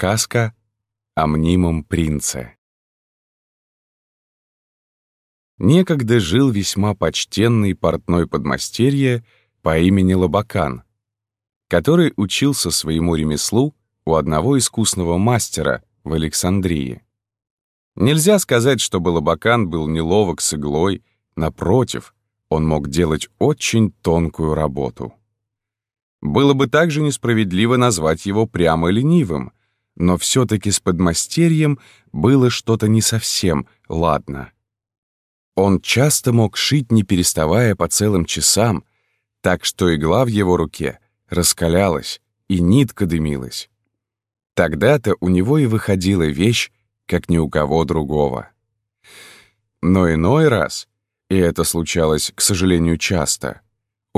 Сказка о мнимом принце. Некогда жил весьма почтенный портной подмастерье по имени Лобакан, который учился своему ремеслу у одного искусного мастера в Александрии. Нельзя сказать, чтобы Лобакан был неловок с иглой, напротив, он мог делать очень тонкую работу. Было бы также несправедливо назвать его прямо ленивым, но все-таки с подмастерьем было что-то не совсем ладно. Он часто мог шить, не переставая по целым часам, так что игла в его руке раскалялась и нитка дымилась. Тогда-то у него и выходила вещь, как ни у кого другого. Но иной раз, и это случалось, к сожалению, часто —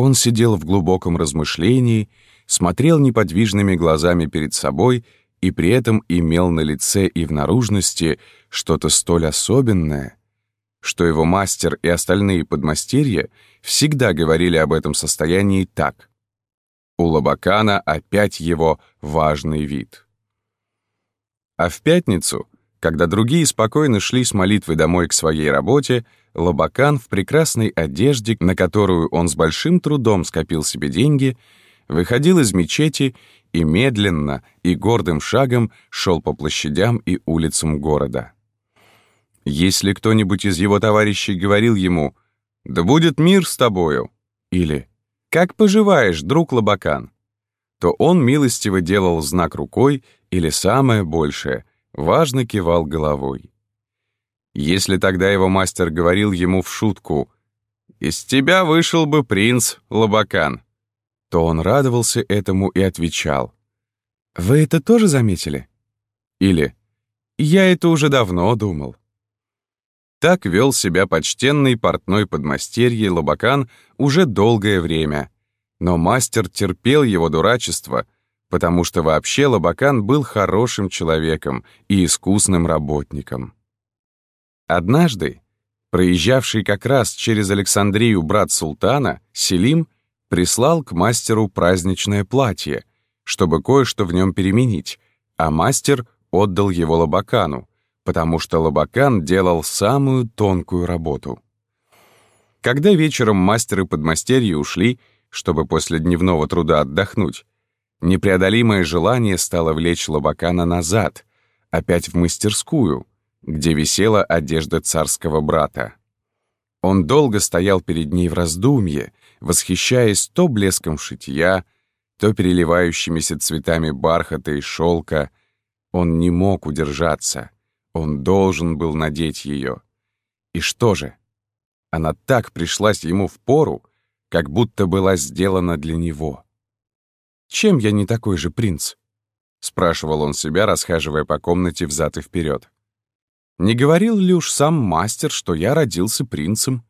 он сидел в глубоком размышлении, смотрел неподвижными глазами перед собой и при этом имел на лице и в наружности что-то столь особенное, что его мастер и остальные подмастерья всегда говорили об этом состоянии так. У Лобакана опять его важный вид. А в пятницу, когда другие спокойно шли с молитвы домой к своей работе, Лобакан в прекрасной одежде, на которую он с большим трудом скопил себе деньги, выходил из мечети и медленно и гордым шагом шел по площадям и улицам города. Если кто-нибудь из его товарищей говорил ему «Да будет мир с тобою» или «Как поживаешь, друг Лобакан?», то он милостиво делал знак рукой или самое большее, важно кивал головой. Если тогда его мастер говорил ему в шутку «Из тебя вышел бы принц Лобакан», то он радовался этому и отвечал «Вы это тоже заметили?» Или «Я это уже давно думал». Так вел себя почтенный портной подмастерье Лобакан уже долгое время, но мастер терпел его дурачество, потому что вообще Лобакан был хорошим человеком и искусным работником. Однажды, проезжавший как раз через Александрию брат султана, Селим, прислал к мастеру праздничное платье, чтобы кое-что в нем переменить, а мастер отдал его Лобакану, потому что Лобакан делал самую тонкую работу. Когда вечером мастер и подмастерье ушли, чтобы после дневного труда отдохнуть, непреодолимое желание стало влечь Лобакана назад, опять в мастерскую, где висела одежда царского брата. Он долго стоял перед ней в раздумье, восхищаясь то блеском шитья, то переливающимися цветами бархата и шелка. Он не мог удержаться. Он должен был надеть ее. И что же? Она так пришлась ему в пору, как будто была сделана для него. «Чем я не такой же принц?» — спрашивал он себя, расхаживая по комнате взад и вперед. Не говорил ли уж сам мастер, что я родился принцем?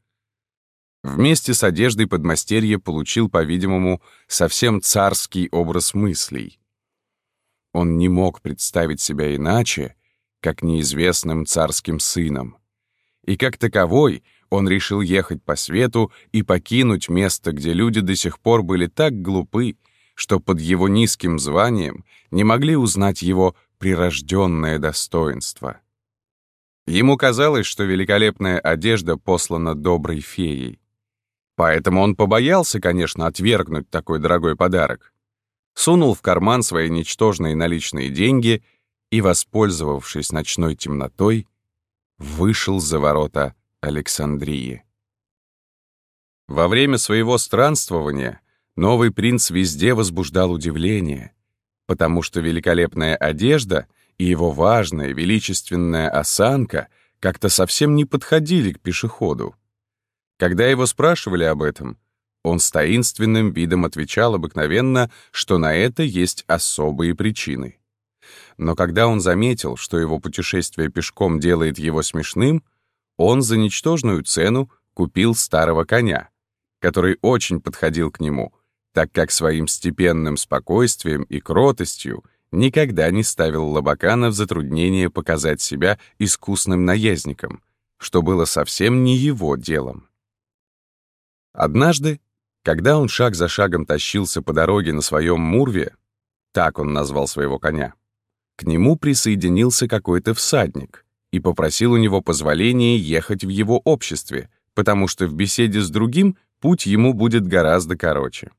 Вместе с одеждой подмастерье получил, по-видимому, совсем царский образ мыслей. Он не мог представить себя иначе, как неизвестным царским сыном. И как таковой он решил ехать по свету и покинуть место, где люди до сих пор были так глупы, что под его низким званием не могли узнать его прирожденное достоинство. Ему казалось, что великолепная одежда послана доброй феей. Поэтому он побоялся, конечно, отвергнуть такой дорогой подарок. Сунул в карман свои ничтожные наличные деньги и, воспользовавшись ночной темнотой, вышел за ворота Александрии. Во время своего странствования новый принц везде возбуждал удивление, потому что великолепная одежда — и его важная, величественная осанка как-то совсем не подходили к пешеходу. Когда его спрашивали об этом, он с таинственным видом отвечал обыкновенно, что на это есть особые причины. Но когда он заметил, что его путешествие пешком делает его смешным, он за ничтожную цену купил старого коня, который очень подходил к нему, так как своим степенным спокойствием и кротостью никогда не ставил Лобакана в затруднение показать себя искусным наездником, что было совсем не его делом. Однажды, когда он шаг за шагом тащился по дороге на своем Мурве, так он назвал своего коня, к нему присоединился какой-то всадник и попросил у него позволения ехать в его обществе, потому что в беседе с другим путь ему будет гораздо короче.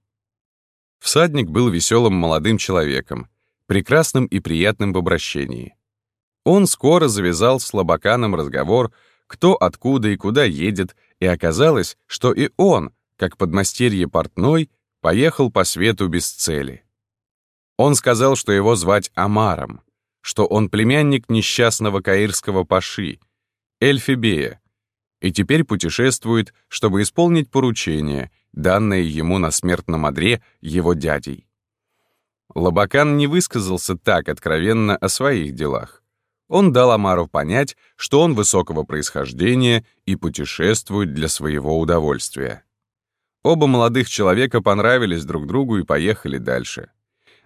Всадник был веселым молодым человеком, прекрасным и приятным в обращении. Он скоро завязал с Лобаканом разговор, кто откуда и куда едет, и оказалось, что и он, как подмастерье портной, поехал по свету без цели. Он сказал, что его звать Амаром, что он племянник несчастного каирского паши, Эльфибея, и теперь путешествует, чтобы исполнить поручение, данное ему на смертном одре его дядей. Лабакан не высказался так откровенно о своих делах. Он дал Амару понять, что он высокого происхождения и путешествует для своего удовольствия. Оба молодых человека понравились друг другу и поехали дальше.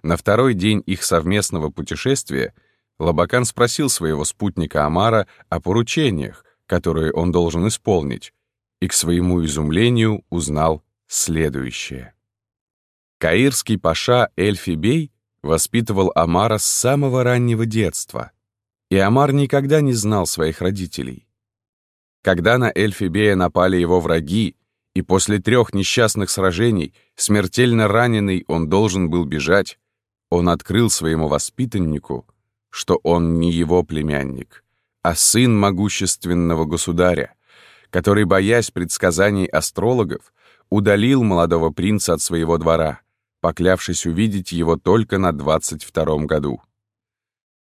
На второй день их совместного путешествия Лабакан спросил своего спутника Амара о поручениях, которые он должен исполнить, и к своему изумлению узнал следующее. Каирский паша Эльфибей воспитывал Амара с самого раннего детства, и Амар никогда не знал своих родителей. Когда на Эльфибея напали его враги, и после трех несчастных сражений, смертельно раненый, он должен был бежать, он открыл своему воспитаннику, что он не его племянник, а сын могущественного государя, который, боясь предсказаний астрологов, удалил молодого принца от своего двора, поклявшись увидеть его только на двадцать втором году.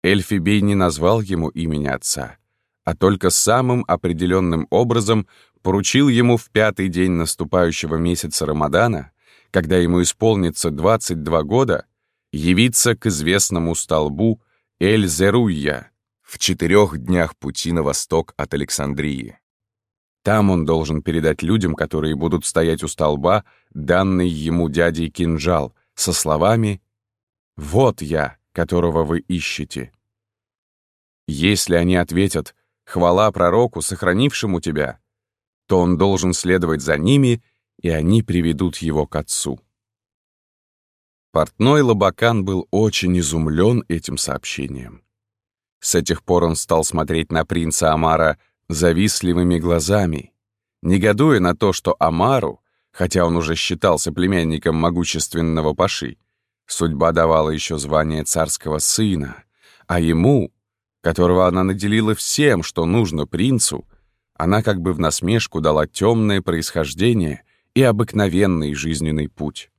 Эльфибей не назвал ему имени отца, а только самым определенным образом поручил ему в пятый день наступающего месяца Рамадана, когда ему исполнится 22 года, явиться к известному столбу Эль-Зеруйя в четырех днях пути на восток от Александрии. Там он должен передать людям, которые будут стоять у столба, данный ему дядей кинжал, со словами «Вот я, которого вы ищете». Если они ответят «Хвала пророку, сохранившему тебя», то он должен следовать за ними, и они приведут его к отцу. Портной Лабакан был очень изумлен этим сообщением. С этих пор он стал смотреть на принца Амара завистливыми глазами, негодуя на то, что Амару, хотя он уже считался племянником могущественного Паши, судьба давала еще звание царского сына, а ему, которого она наделила всем, что нужно принцу, она как бы в насмешку дала темное происхождение и обыкновенный жизненный путь.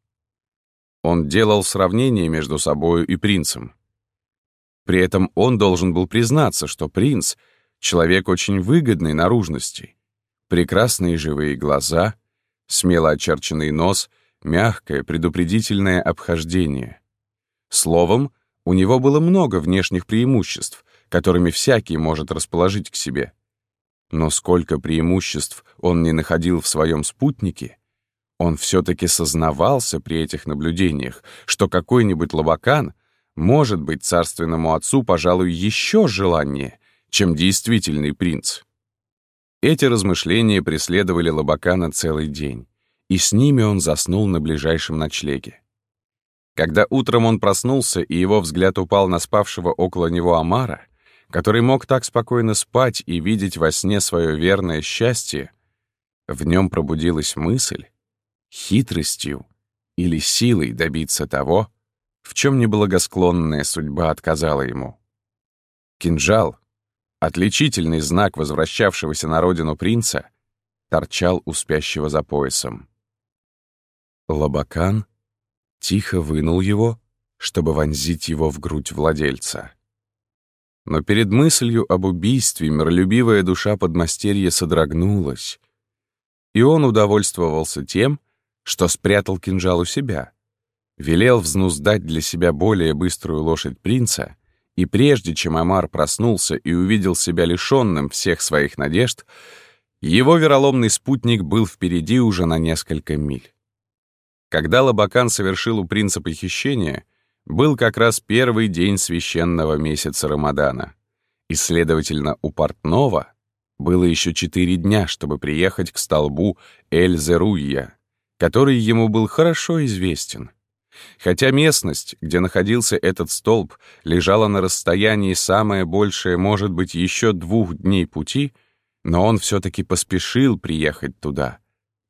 Он делал сравнение между собою и принцем. При этом он должен был признаться, что принц — человек очень выгодной наружности, прекрасные живые глаза, смело очерченный нос, мягкое предупредительное обхождение. Словом, у него было много внешних преимуществ, которыми всякий может расположить к себе. Но сколько преимуществ он не находил в своем спутнике, он все-таки сознавался при этих наблюдениях, что какой-нибудь лобакан может быть царственному отцу, пожалуй, еще желаннее, чем действительный принц. Эти размышления преследовали Лобакана целый день, и с ними он заснул на ближайшем ночлеге. Когда утром он проснулся, и его взгляд упал на спавшего около него Амара, который мог так спокойно спать и видеть во сне свое верное счастье, в нем пробудилась мысль хитростью или силой добиться того, в чем неблагосклонная судьба отказала ему. Кинжал, Отличительный знак возвращавшегося на родину принца торчал у спящего за поясом. Лабакан тихо вынул его, чтобы вонзить его в грудь владельца. Но перед мыслью об убийстве миролюбивая душа подмастерья содрогнулась, и он удовольствовался тем, что спрятал кинжал у себя, велел взнуздать для себя более быструю лошадь принца и прежде чем Амар проснулся и увидел себя лишенным всех своих надежд, его вероломный спутник был впереди уже на несколько миль. Когда Лабакан совершил у принца похищение, был как раз первый день священного месяца Рамадана, и, следовательно, у портного было еще четыре дня, чтобы приехать к столбу Эль-Зеруйя, который ему был хорошо известен. Хотя местность, где находился этот столб, лежала на расстоянии самое большее, может быть, еще двух дней пути, но он все-таки поспешил приехать туда,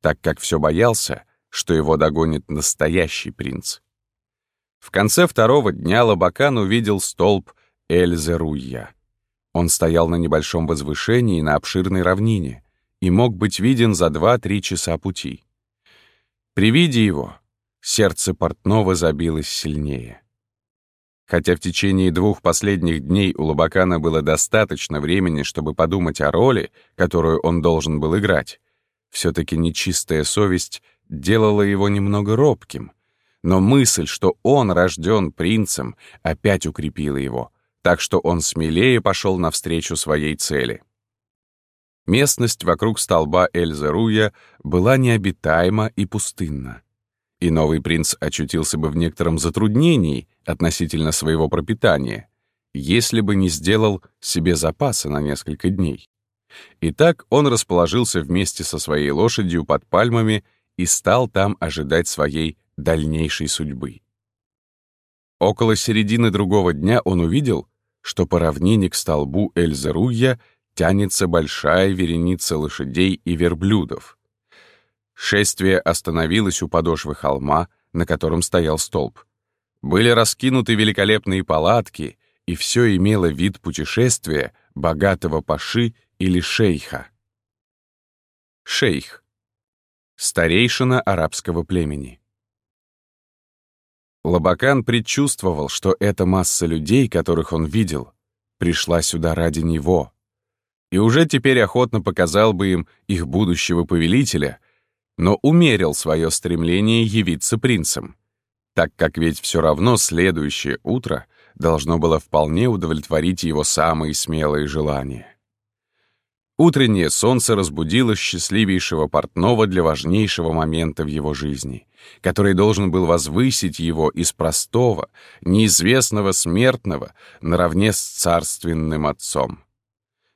так как все боялся, что его догонит настоящий принц. В конце второго дня Лабакан увидел столб Эльзы Руйя. Он стоял на небольшом возвышении на обширной равнине и мог быть виден за два-три часа пути. При виде его сердце портного забилось сильнее. Хотя в течение двух последних дней у Лабакана было достаточно времени, чтобы подумать о роли, которую он должен был играть, все-таки нечистая совесть делала его немного робким, но мысль, что он рожден принцем, опять укрепила его, так что он смелее пошел навстречу своей цели. Местность вокруг столба Эльзеруя была необитаема и пустынна и новый принц очутился бы в некотором затруднении относительно своего пропитания, если бы не сделал себе запасы на несколько дней. Итак, он расположился вместе со своей лошадью под пальмами и стал там ожидать своей дальнейшей судьбы. Около середины другого дня он увидел, что по равнине к столбу Эльзеруя тянется большая вереница лошадей и верблюдов — Шествие остановилось у подошвы холма, на котором стоял столб. Были раскинуты великолепные палатки, и все имело вид путешествия богатого паши или шейха. Шейх. Старейшина арабского племени. Лабакан предчувствовал, что эта масса людей, которых он видел, пришла сюда ради него, и уже теперь охотно показал бы им их будущего повелителя — но умерил свое стремление явиться принцем, так как ведь все равно следующее утро должно было вполне удовлетворить его самые смелые желания. Утреннее солнце разбудило счастливейшего портного для важнейшего момента в его жизни, который должен был возвысить его из простого, неизвестного смертного наравне с царственным отцом.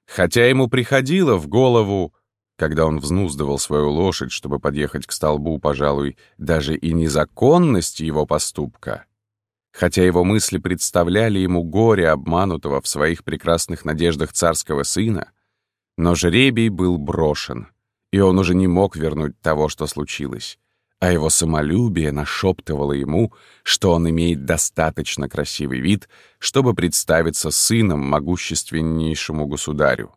Хотя ему приходило в голову когда он взнуздывал свою лошадь, чтобы подъехать к столбу, пожалуй, даже и незаконность его поступка, хотя его мысли представляли ему горе обманутого в своих прекрасных надеждах царского сына, но жребий был брошен, и он уже не мог вернуть того, что случилось, а его самолюбие нашептывало ему, что он имеет достаточно красивый вид, чтобы представиться сыном могущественнейшему государю.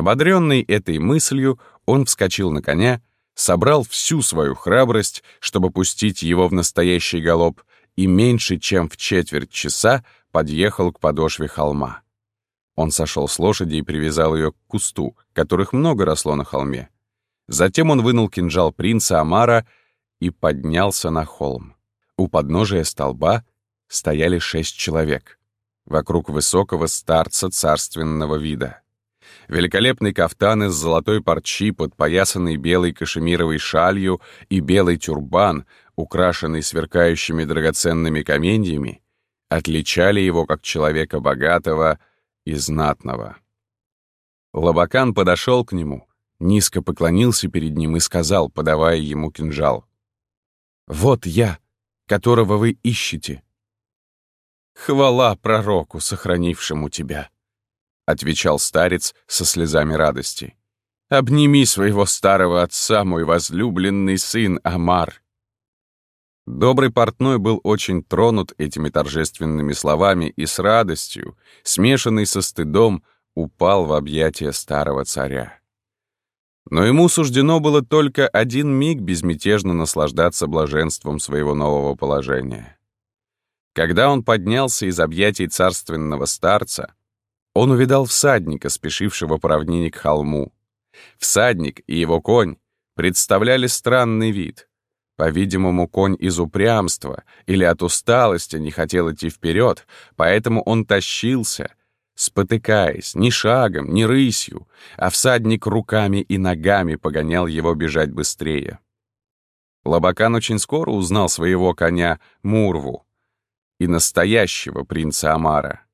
Ободренный этой мыслью, он вскочил на коня, собрал всю свою храбрость, чтобы пустить его в настоящий галоп, и меньше чем в четверть часа подъехал к подошве холма. Он сошел с лошади и привязал ее к кусту, которых много росло на холме. Затем он вынул кинжал принца Амара и поднялся на холм. У подножия столба стояли шесть человек. Вокруг высокого старца царственного вида. Великолепный кафтан из золотой парчи, подпоясанный белой кашемировой шалью и белый тюрбан, украшенный сверкающими драгоценными каменьями, отличали его как человека богатого и знатного. Лабакан подошел к нему, низко поклонился перед ним и сказал, подавая ему кинжал. «Вот я, которого вы ищете. Хвала пророку, сохранившему тебя!» Отвечал старец со слезами радости. «Обними своего старого отца, мой возлюбленный сын Амар». Добрый портной был очень тронут этими торжественными словами и с радостью, смешанный со стыдом, упал в объятия старого царя. Но ему суждено было только один миг безмятежно наслаждаться блаженством своего нового положения. Когда он поднялся из объятий царственного старца, он увидал всадника, спешившего по равнине к холму. Всадник и его конь представляли странный вид. По-видимому, конь из упрямства или от усталости не хотел идти вперед, поэтому он тащился, спотыкаясь, ни шагом, ни рысью, а всадник руками и ногами погонял его бежать быстрее. Лабакан очень скоро узнал своего коня Мурву и настоящего принца Амара.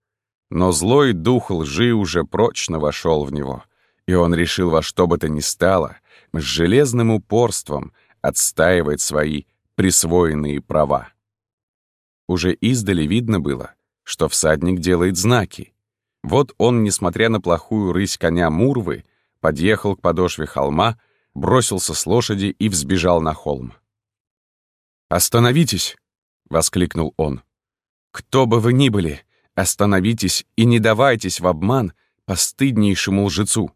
Но злой дух лжи уже прочно вошел в него, и он решил во что бы то ни стало с железным упорством отстаивать свои присвоенные права. Уже издали видно было, что всадник делает знаки. Вот он, несмотря на плохую рысь коня Мурвы, подъехал к подошве холма, бросился с лошади и взбежал на холм. «Остановитесь!» — воскликнул он. «Кто бы вы ни были, остановитесь и не давайтесь в обман постыднейшему лжецу.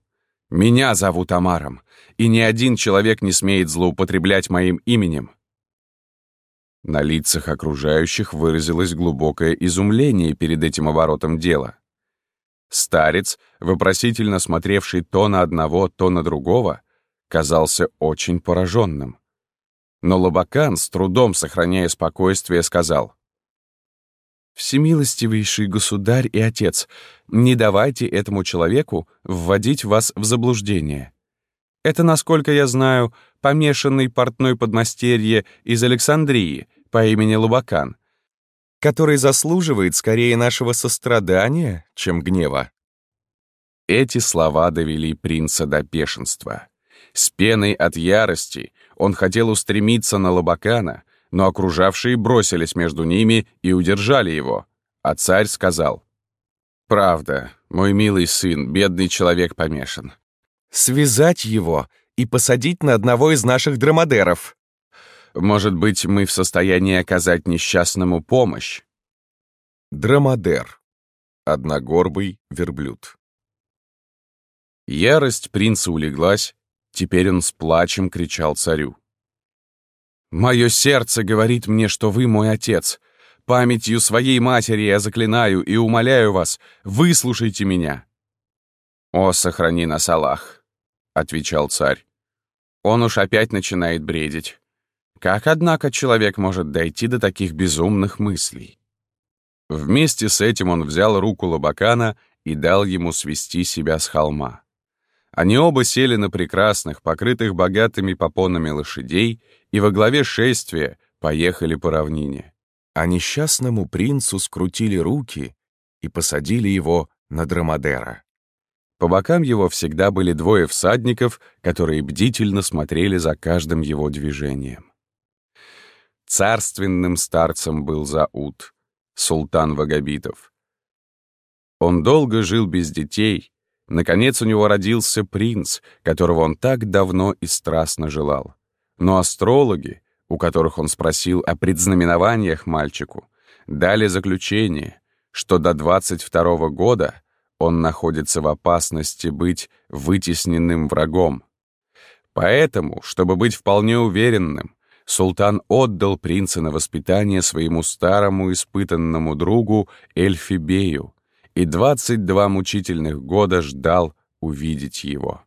Меня зовут Амаром, и ни один человек не смеет злоупотреблять моим именем». На лицах окружающих выразилось глубокое изумление перед этим оборотом дела. Старец, вопросительно смотревший то на одного, то на другого, казался очень пораженным. Но Лобакан, с трудом сохраняя спокойствие, сказал, «Всемилостивейший государь и отец, не давайте этому человеку вводить вас в заблуждение. Это, насколько я знаю, помешанный портной подмастерье из Александрии по имени Лубакан, который заслуживает скорее нашего сострадания, чем гнева. Эти слова довели принца до бешенства. С пеной от ярости он хотел устремиться на Лобакана, но окружавшие бросились между ними и удержали его, а царь сказал, «Правда, мой милый сын, бедный человек помешан связать его и посадить на одного из наших драмадеров. Может быть, мы в состоянии оказать несчастному помощь. Драмадер. Одногорбый верблюд. Ярость принца улеглась, теперь он с плачем кричал царю. «Мое сердце говорит мне, что вы мой отец. Памятью своей матери я заклинаю и умоляю вас, выслушайте меня». «О, сохрани нас, Аллах!» — отвечал царь. «Он уж опять начинает бредить. Как, однако, человек может дойти до таких безумных мыслей?» Вместе с этим он взял руку Лобакана и дал ему свести себя с холма. Они оба сели на прекрасных, покрытых богатыми попонами лошадей и во главе шествия поехали по равнине. А несчастному принцу скрутили руки и посадили его на Драмадера. По бокам его всегда были двое всадников, которые бдительно смотрели за каждым его движением. Царственным старцем был Зауд, султан Вагабитов. Он долго жил без детей, наконец у него родился принц, которого он так давно и страстно желал. Но астрологи, у которых он спросил о предзнаменованиях мальчику, дали заключение, что до 22 -го года он находится в опасности быть вытесненным врагом. Поэтому, чтобы быть вполне уверенным, султан отдал принца на воспитание своему старому испытанному другу Эльфибею и 22 мучительных года ждал увидеть его.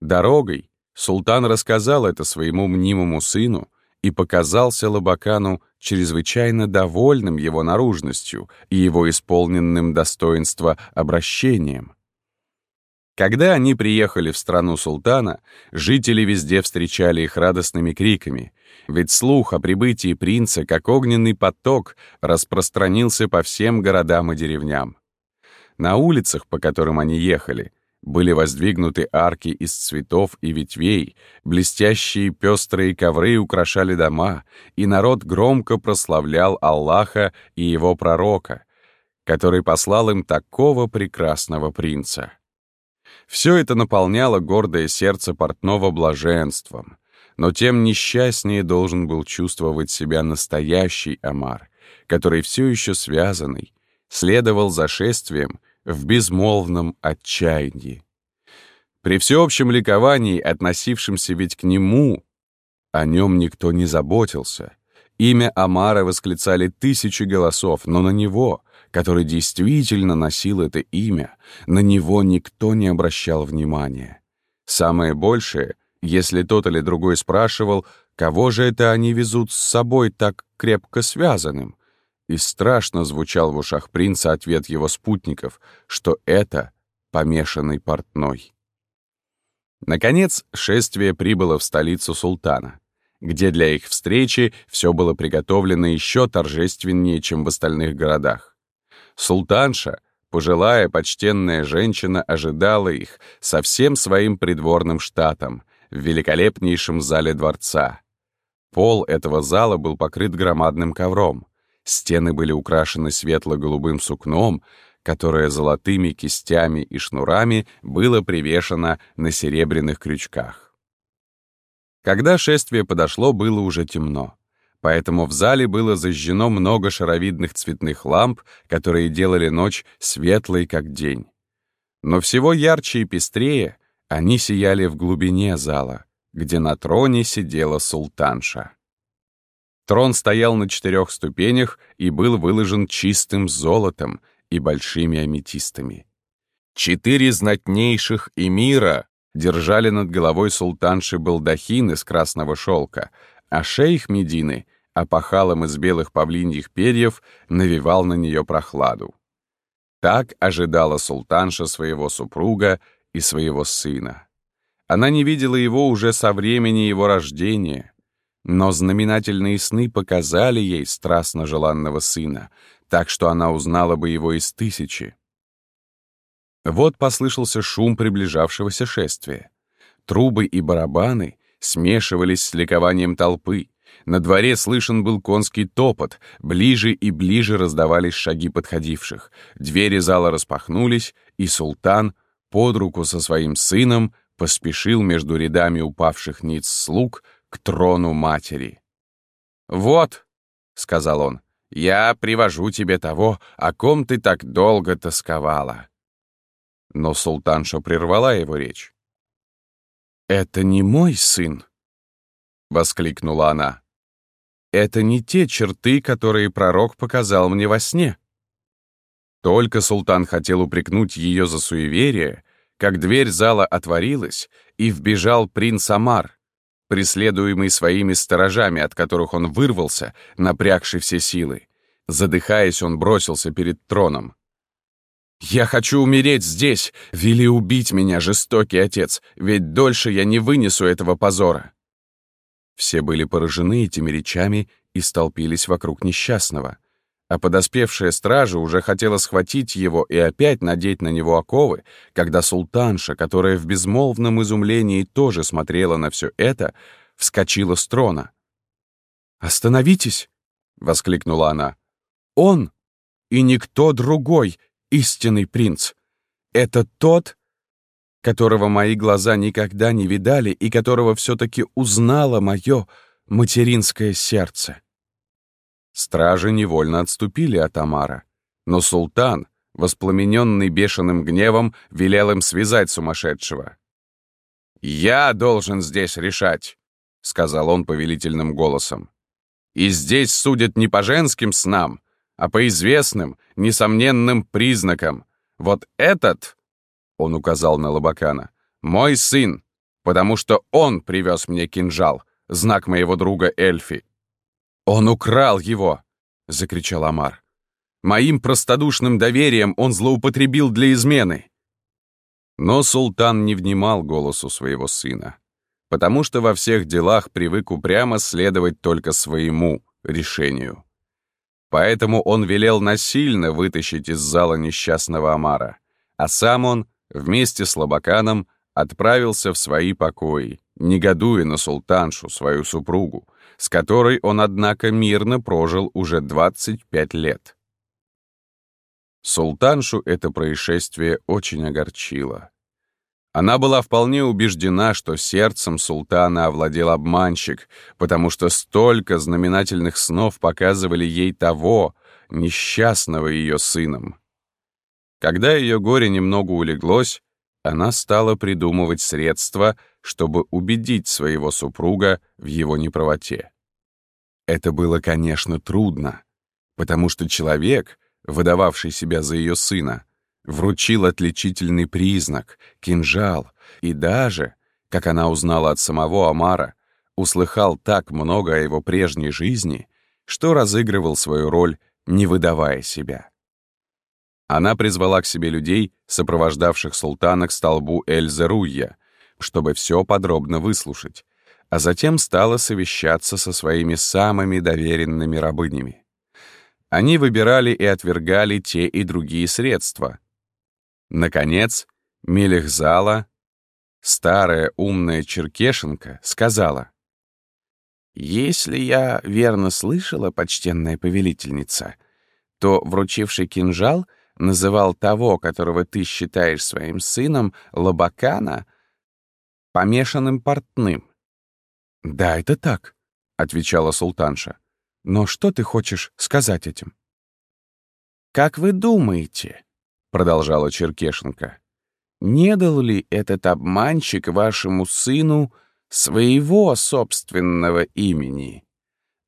Дорогой султан рассказал это своему мнимому сыну и показался Лабакану чрезвычайно довольным его наружностью и его исполненным достоинства обращением. Когда они приехали в страну султана, жители везде встречали их радостными криками, ведь слух о прибытии принца, как огненный поток, распространился по всем городам и деревням. На улицах, по которым они ехали, были воздвигнуты арки из цветов и ветвей, блестящие пестрые ковры украшали дома, и народ громко прославлял Аллаха и его пророка, который послал им такого прекрасного принца. Все это наполняло гордое сердце портного блаженством, но тем несчастнее должен был чувствовать себя настоящий Амар, который все еще связанный, следовал за шествием — в безмолвном отчаянии. При всеобщем ликовании, относившемся ведь к нему, о нем никто не заботился. Имя Амара восклицали тысячи голосов, но на него, который действительно носил это имя, на него никто не обращал внимания. Самое большее, если тот или другой спрашивал, кого же это они везут с собой так крепко связанным, и страшно звучал в ушах принца ответ его спутников, что это помешанный портной. Наконец, шествие прибыло в столицу султана, где для их встречи все было приготовлено еще торжественнее, чем в остальных городах. Султанша, пожилая почтенная женщина, ожидала их со всем своим придворным штатом в великолепнейшем зале дворца. Пол этого зала был покрыт громадным ковром. Стены были украшены светло-голубым сукном, которое золотыми кистями и шнурами было привешено на серебряных крючках. Когда шествие подошло, было уже темно. Поэтому в зале было зажжено много шаровидных цветных ламп, которые делали ночь светлой, как день. Но всего ярче и пестрее они сияли в глубине зала, где на троне сидела султанша. Трон стоял на четырех ступенях и был выложен чистым золотом и большими аметистами. Четыре знатнейших эмира держали над головой султанши балдахин из красного шелка, а шейх Медины опахалом из белых павлиньих перьев навевал на нее прохладу. Так ожидала султанша своего супруга и своего сына. Она не видела его уже со времени его рождения, но знаменательные сны показали ей страстно желанного сына, так что она узнала бы его из тысячи. Вот послышался шум приближавшегося шествия. Трубы и барабаны смешивались с ликованием толпы. На дворе слышен был конский топот, ближе и ближе раздавались шаги подходивших. Двери зала распахнулись, и султан под руку со своим сыном поспешил между рядами упавших ниц слуг к трону матери. «Вот», — сказал он, — «я привожу тебе того, о ком ты так долго тосковала». Но султанша прервала его речь. «Это не мой сын», — воскликнула она. «Это не те черты, которые пророк показал мне во сне». Только султан хотел упрекнуть ее за суеверие, как дверь зала отворилась, и вбежал принц Амар, преследуемый своими сторожами, от которых он вырвался, напрягший все силы. Задыхаясь, он бросился перед троном. «Я хочу умереть здесь! Вели убить меня, жестокий отец, ведь дольше я не вынесу этого позора!» Все были поражены этими речами и столпились вокруг несчастного а подоспевшая стража уже хотела схватить его и опять надеть на него оковы, когда султанша, которая в безмолвном изумлении тоже смотрела на все это, вскочила с трона. «Остановитесь!» — воскликнула она. «Он и никто другой истинный принц. Это тот, которого мои глаза никогда не видали и которого все-таки узнало мое материнское сердце». Стражи невольно отступили от Амара, но султан, воспламененный бешеным гневом, велел им связать сумасшедшего. «Я должен здесь решать», — сказал он повелительным голосом. «И здесь судят не по женским снам, а по известным, несомненным признакам. Вот этот, — он указал на Лобакана, — мой сын, потому что он привез мне кинжал, знак моего друга Эльфи. «Он украл его!» — закричал Амар. «Моим простодушным доверием он злоупотребил для измены!» Но султан не внимал голосу своего сына, потому что во всех делах привык упрямо следовать только своему решению. Поэтому он велел насильно вытащить из зала несчастного Амара, а сам он, вместе с Лобаканом, отправился в свои покои, негодуя на султаншу, свою супругу, с которой он, однако, мирно прожил уже 25 лет. Султаншу это происшествие очень огорчило. Она была вполне убеждена, что сердцем султана овладел обманщик, потому что столько знаменательных снов показывали ей того, несчастного ее сыном. Когда ее горе немного улеглось, она стала придумывать средства, чтобы убедить своего супруга в его неправоте. Это было, конечно, трудно, потому что человек, выдававший себя за ее сына, вручил отличительный признак — кинжал, и даже, как она узнала от самого Амара, услыхал так много о его прежней жизни, что разыгрывал свою роль, не выдавая себя. Она призвала к себе людей, сопровождавших султана к столбу Эль-Зеруйя, чтобы все подробно выслушать, а затем стала совещаться со своими самыми доверенными рабынями. Они выбирали и отвергали те и другие средства. Наконец, Мелехзала, старая умная черкешенка, сказала, Если я верно слышала, почтенная повелительница, то вручивший кинжал называл того, которого ты считаешь своим сыном, Лабакана, помешанным портным. «Да, это так», — отвечала султанша. «Но что ты хочешь сказать этим?» «Как вы думаете?» — продолжала Черкешенко. «Не дал ли этот обманщик вашему сыну своего собственного имени?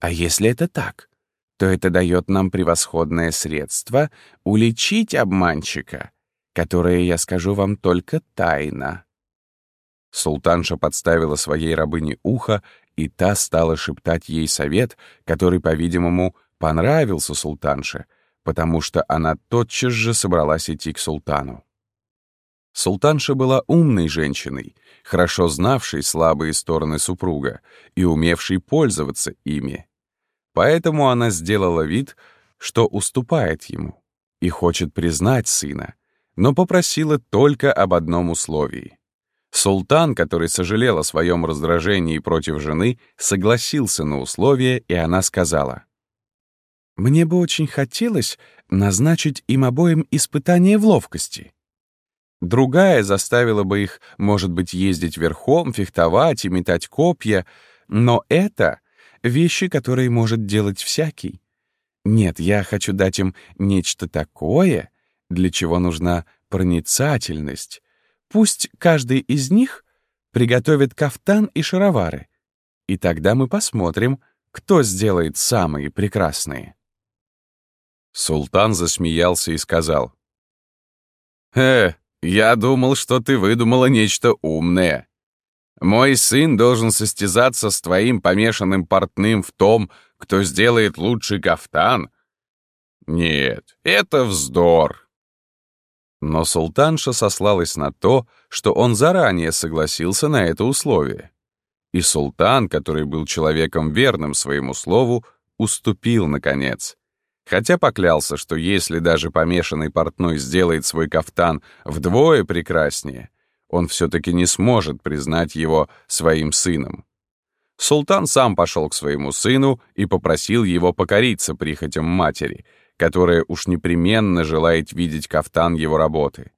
А если это так, то это дает нам превосходное средство уличить обманщика, которое, я скажу вам, только тайна». Султанша подставила своей рабыне ухо, и та стала шептать ей совет, который, по-видимому, понравился султанше, потому что она тотчас же собралась идти к султану. Султанша была умной женщиной, хорошо знавшей слабые стороны супруга и умевшей пользоваться ими. Поэтому она сделала вид, что уступает ему и хочет признать сына, но попросила только об одном условии. Султан, который сожалел о своем раздражении против жены, согласился на условие, и она сказала — мне бы очень хотелось назначить им обоим испытание в ловкости. Другая заставила бы их, может быть, ездить верхом, фехтовать и метать копья, но это вещи, которые может делать всякий. Нет, я хочу дать им нечто такое, для чего нужна проницательность. Пусть каждый из них приготовит кафтан и шаровары, и тогда мы посмотрим, кто сделает самые прекрасные. Султан засмеялся и сказал. «Э, я думал, что ты выдумала нечто умное. Мой сын должен состязаться с твоим помешанным портным в том, кто сделает лучший кафтан. Нет, это вздор». Но султанша сослалась на то, что он заранее согласился на это условие. И султан, который был человеком верным своему слову, уступил, наконец — Хотя поклялся, что если даже помешанный портной сделает свой кафтан вдвое прекраснее, он все-таки не сможет признать его своим сыном. Султан сам пошел к своему сыну и попросил его покориться прихотям матери, которая уж непременно желает видеть кафтан его работы.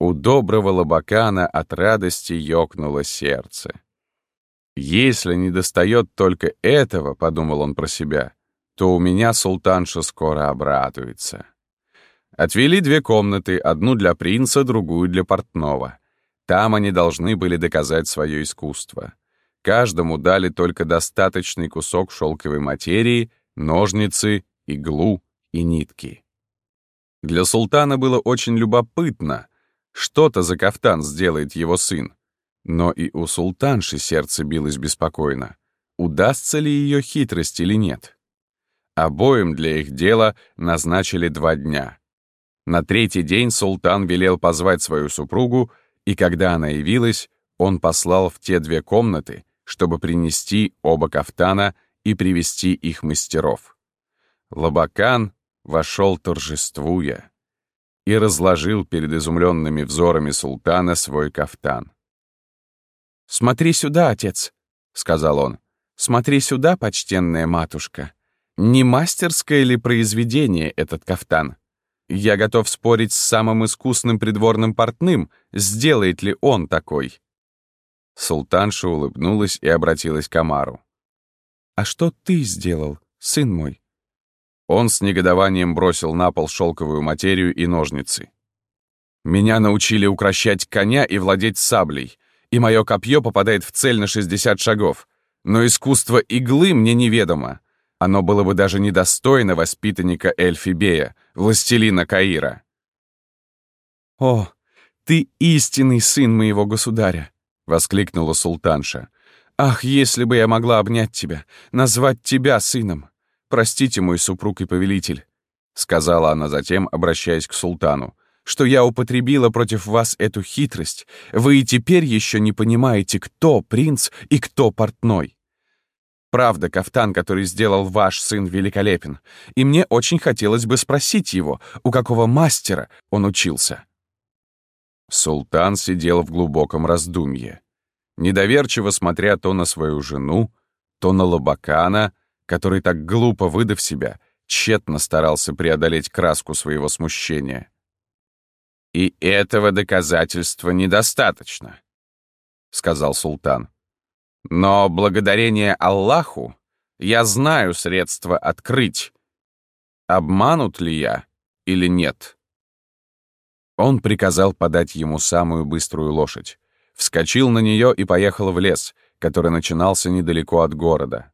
У доброго Лабакана от радости ёкнуло сердце. «Если не достает только этого, — подумал он про себя, — то у меня султанша скоро обрадуется. Отвели две комнаты, одну для принца, другую для портного. Там они должны были доказать свое искусство. Каждому дали только достаточный кусок шелковой материи, ножницы, иглу и нитки. Для султана было очень любопытно, что-то за кафтан сделает его сын. Но и у султанши сердце билось беспокойно. Удастся ли ее хитрость или нет? Обоим для их дела назначили два дня. На третий день султан велел позвать свою супругу, и когда она явилась, он послал в те две комнаты, чтобы принести оба кафтана и привести их мастеров. Лабакан вошел торжествуя и разложил перед изумленными взорами султана свой кафтан. «Смотри сюда, отец», — сказал он. «Смотри сюда, почтенная матушка. Не мастерское ли произведение этот кафтан? Я готов спорить с самым искусным придворным портным, сделает ли он такой. Султанша улыбнулась и обратилась к Амару. «А что ты сделал, сын мой?» Он с негодованием бросил на пол шелковую материю и ножницы. «Меня научили укращать коня и владеть саблей, и мое копье попадает в цель на 60 шагов, но искусство иглы мне неведомо. Оно было бы даже недостойно воспитанника Эльфибея, властелина Каира. «О, ты истинный сын моего государя!» — воскликнула султанша. «Ах, если бы я могла обнять тебя, назвать тебя сыном! Простите, мой супруг и повелитель!» — сказала она затем, обращаясь к султану, что я употребила против вас эту хитрость. Вы и теперь еще не понимаете, кто принц и кто портной. Правда, кафтан, который сделал ваш сын, великолепен, и мне очень хотелось бы спросить его, у какого мастера он учился». Султан сидел в глубоком раздумье, недоверчиво смотря то на свою жену, то на Лобакана, который так глупо выдав себя, тщетно старался преодолеть краску своего смущения. «И этого доказательства недостаточно», — сказал султан. «Но благодарение Аллаху я знаю средства открыть, обманут ли я или нет». Он приказал подать ему самую быструю лошадь, вскочил на нее и поехал в лес, который начинался недалеко от города.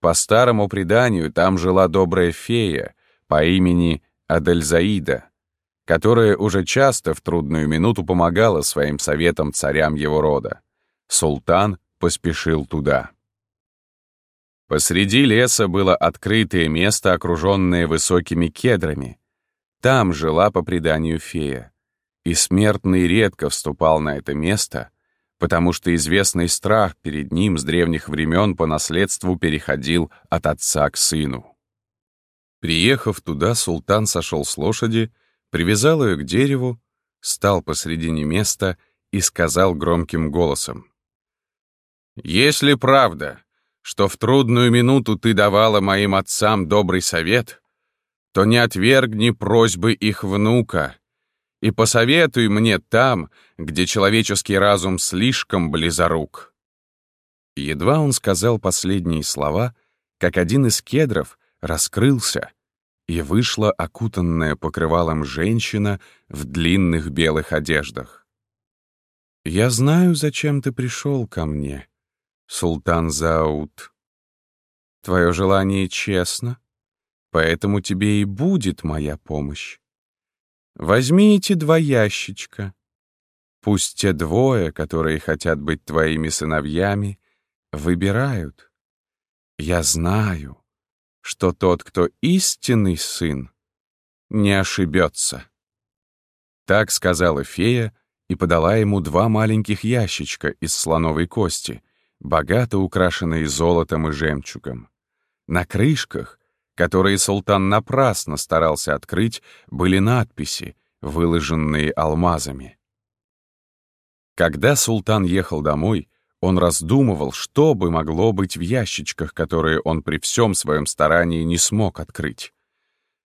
По старому преданию там жила добрая фея по имени Адельзаида, которая уже часто в трудную минуту помогала своим советам царям его рода. Султан поспешил туда. Посреди леса было открытое место, окруженное высокими кедрами. Там жила по преданию фея. И смертный редко вступал на это место, потому что известный страх перед ним с древних времен по наследству переходил от отца к сыну. Приехав туда, султан сошел с лошади, привязал ее к дереву, стал посредине места и сказал громким голосом. «Если правда, что в трудную минуту ты давала моим отцам добрый совет, то не отвергни просьбы их внука и посоветуй мне там, где человеческий разум слишком близорук». Едва он сказал последние слова, как один из кедров раскрылся, и вышла окутанная покрывалом женщина в длинных белых одеждах. «Я знаю, зачем ты пришел ко мне, султан Зауд. Твое желание честно, поэтому тебе и будет моя помощь. Возьми эти два ящичка. Пусть те двое, которые хотят быть твоими сыновьями, выбирают. Я знаю, что тот, кто истинный сын, не ошибется. Так сказала фея и подала ему два маленьких ящичка из слоновой кости, богато украшенные золотом и жемчугом. На крышках, которые султан напрасно старался открыть, были надписи, выложенные алмазами. Когда султан ехал домой, он раздумывал, что бы могло быть в ящичках, которые он при всем своем старании не смог открыть.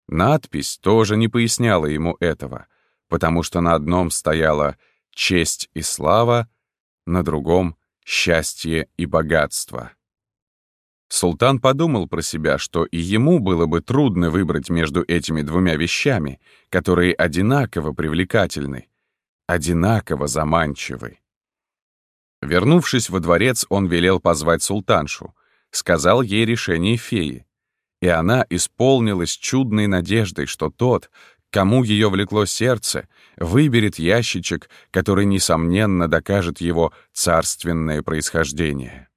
Надпись тоже не поясняла ему этого, потому что на одном стояла «честь и слава», на другом — «счастье и богатство». Султан подумал про себя, что и ему было бы трудно выбрать между этими двумя вещами, которые одинаково привлекательны, одинаково заманчивы. Вернувшись во дворец, он велел позвать султаншу, сказал ей решение феи. И она исполнилась чудной надеждой, что тот, кому ее влекло сердце, выберет ящичек, который, несомненно, докажет его царственное происхождение.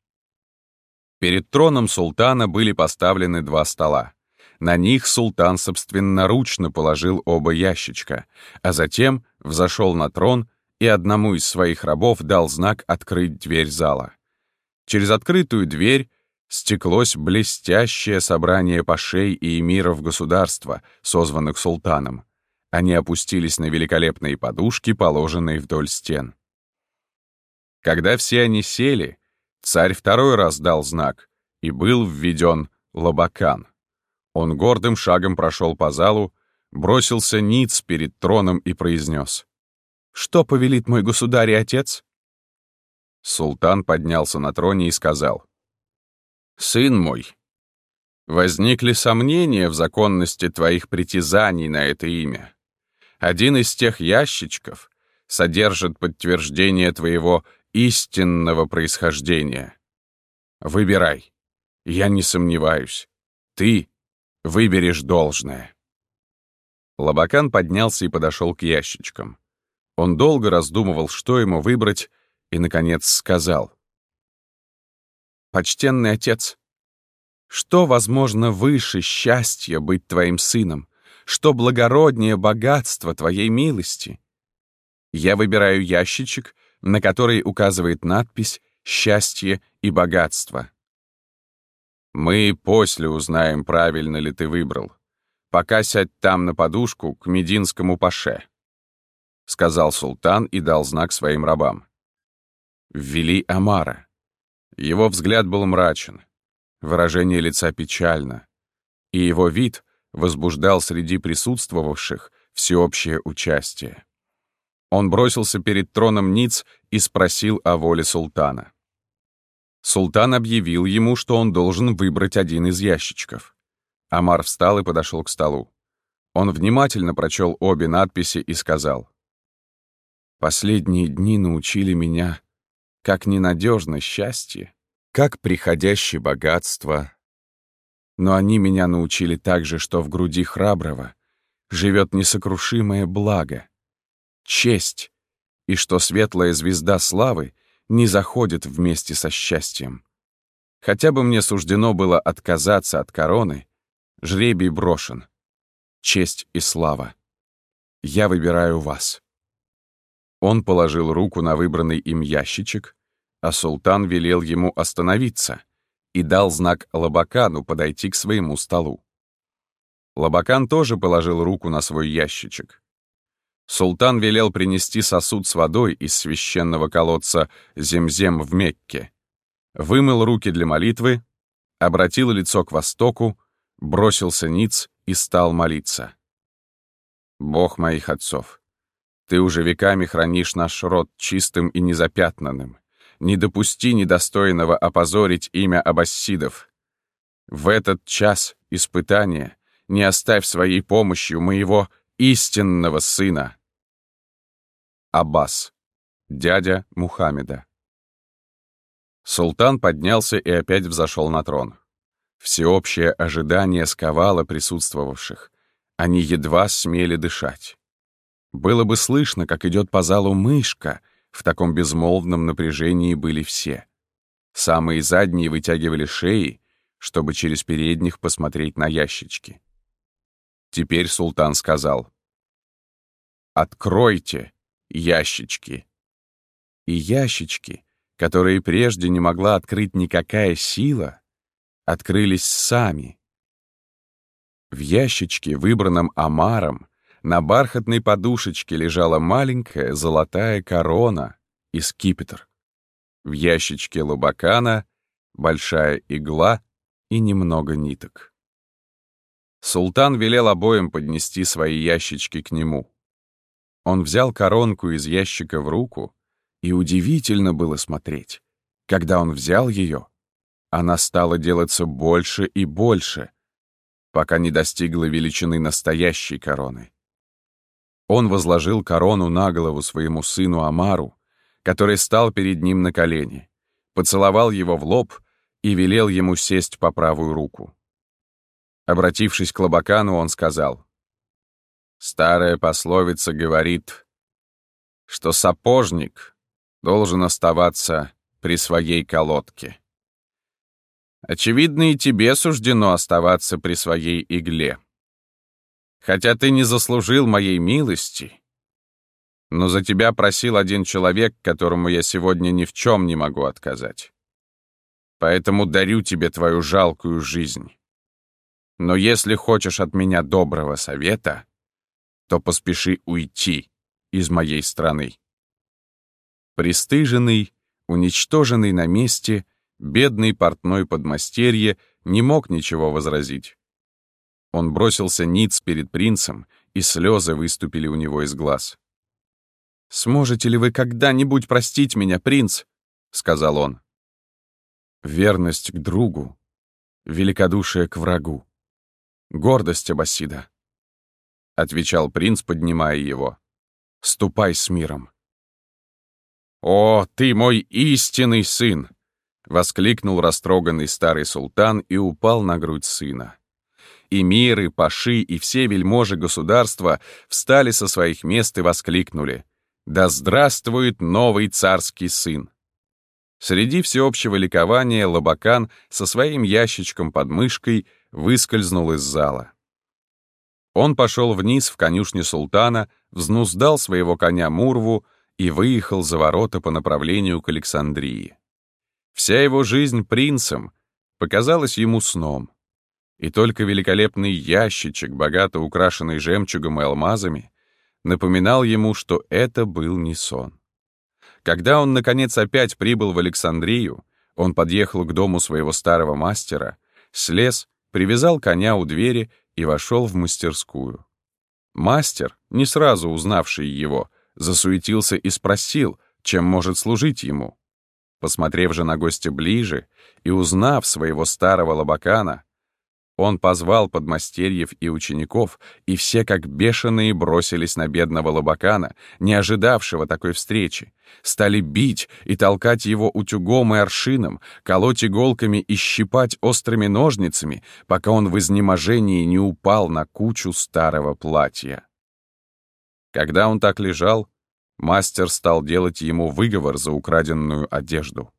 Перед троном султана были поставлены два стола. На них султан собственноручно положил оба ящичка, а затем взошел на трон и одному из своих рабов дал знак открыть дверь зала. Через открытую дверь стеклось блестящее собрание пашей и эмиров государства, созванных султаном. Они опустились на великолепные подушки, положенные вдоль стен. Когда все они сели, царь второй раз дал знак, и был введен Лабакан. Он гордым шагом прошел по залу, бросился ниц перед троном и произнес. Что повелит мой государь и отец?» Султан поднялся на троне и сказал. «Сын мой, возникли сомнения в законности твоих притязаний на это имя. Один из тех ящичков содержит подтверждение твоего истинного происхождения. Выбирай. Я не сомневаюсь. Ты выберешь должное». Лабакан поднялся и подошел к ящичкам. Он долго раздумывал, что ему выбрать, и, наконец, сказал. «Почтенный отец, что, возможно, выше счастья быть твоим сыном? Что благороднее богатство твоей милости? Я выбираю ящичек, на который указывает надпись «Счастье и богатство». Мы после узнаем, правильно ли ты выбрал. Пока сядь там на подушку к Мединскому паше. — сказал султан и дал знак своим рабам. Ввели Амара. Его взгляд был мрачен. Выражение лица печально, и его вид возбуждал среди присутствовавших всеобщее участие. Он бросился перед троном Ниц и спросил о воле султана. Султан объявил ему, что он должен выбрать один из ящичков. Амар встал и подошел к столу. Он внимательно прочел обе надписи и сказал. «Последние дни научили меня, как ненадежно счастье, как приходящее богатство. Но они меня научили также, что в груди храброго живет несокрушимое благо, честь, и что светлая звезда славы — не заходит вместе со счастьем. Хотя бы мне суждено было отказаться от короны, жребий брошен. Честь и слава. Я выбираю вас. Он положил руку на выбранный им ящичек, а султан велел ему остановиться и дал знак Лабакану подойти к своему столу. Лабакан тоже положил руку на свой ящичек. Султан велел принести сосуд с водой из священного колодца Земзем в Мекке, вымыл руки для молитвы, обратил лицо к востоку, бросился ниц и стал молиться. «Бог моих отцов, ты уже веками хранишь наш род чистым и незапятнанным. Не допусти недостойного опозорить имя аббасидов. В этот час испытания не оставь своей помощью моего истинного сына. Аббас, дядя Мухаммеда. Султан поднялся и опять взошел на трон. Всеобщее ожидание сковало присутствовавших. Они едва смели дышать. Было бы слышно, как идет по залу мышка, в таком безмолвном напряжении были все. Самые задние вытягивали шеи, чтобы через передних посмотреть на ящички. Теперь султан сказал. «Откройте ящички». И ящички, которые прежде не могла открыть никакая сила, открылись сами. В ящичке, выбранном Амаром, на бархатной подушечке лежала маленькая золотая корона и скипетр. В ящичке лабакана большая игла и немного ниток. Султан велел обоим поднести свои ящички к нему. Он взял коронку из ящика в руку, и удивительно было смотреть. Когда он взял ее, она стала делаться больше и больше, пока не достигла величины настоящей короны. Он возложил корону на голову своему сыну Амару, который стал перед ним на колени, поцеловал его в лоб и велел ему сесть по правую руку. Обратившись к Лобакану, он сказал, «Старая пословица говорит, что сапожник должен оставаться при своей колодке. Очевидно, и тебе суждено оставаться при своей игле. Хотя ты не заслужил моей милости, но за тебя просил один человек, которому я сегодня ни в чем не могу отказать. Поэтому дарю тебе твою жалкую жизнь. Но если хочешь от меня доброго совета, то поспеши уйти из моей страны. Престыженный, уничтоженный на месте, бедный портной подмастерье не мог ничего возразить. Он бросился ниц перед принцем, и слезы выступили у него из глаз. «Сможете ли вы когда-нибудь простить меня, принц?» — сказал он. Верность к другу, великодушие к врагу. Гордость Аббасида. Отвечал принц, поднимая его. Ступай с миром. «О, ты мой истинный сын!» — воскликнул растроганный старый султан и упал на грудь сына. И миры, паши и все вельможи государства встали со своих мест и воскликнули. «Да здравствует новый царский сын!» Среди всеобщего ликования Лабакан со своим ящичком под мышкой выскользнул из зала. Он пошел вниз в конюшне султана, взнуздал своего коня Мурву и выехал за ворота по направлению к Александрии. Вся его жизнь принцем показалась ему сном, и только великолепный ящичек, богато украшенный жемчугом и алмазами, напоминал ему, что это был не сон. Когда он, наконец, опять прибыл в Александрию, Он подъехал к дому своего старого мастера, слез, привязал коня у двери и вошел в мастерскую. Мастер, не сразу узнавший его, засуетился и спросил, чем может служить ему. Посмотрев же на гостя ближе и узнав своего старого лобакана, он позвал подмастерьев и учеников, и все как бешеные бросились на бедного лобакана, не ожидавшего такой встречи. Стали бить и толкать его утюгом и аршином, колоть иголками и щипать острыми ножницами, пока он в изнеможении не упал на кучу старого платья. Когда он так лежал, мастер стал делать ему выговор за украденную одежду.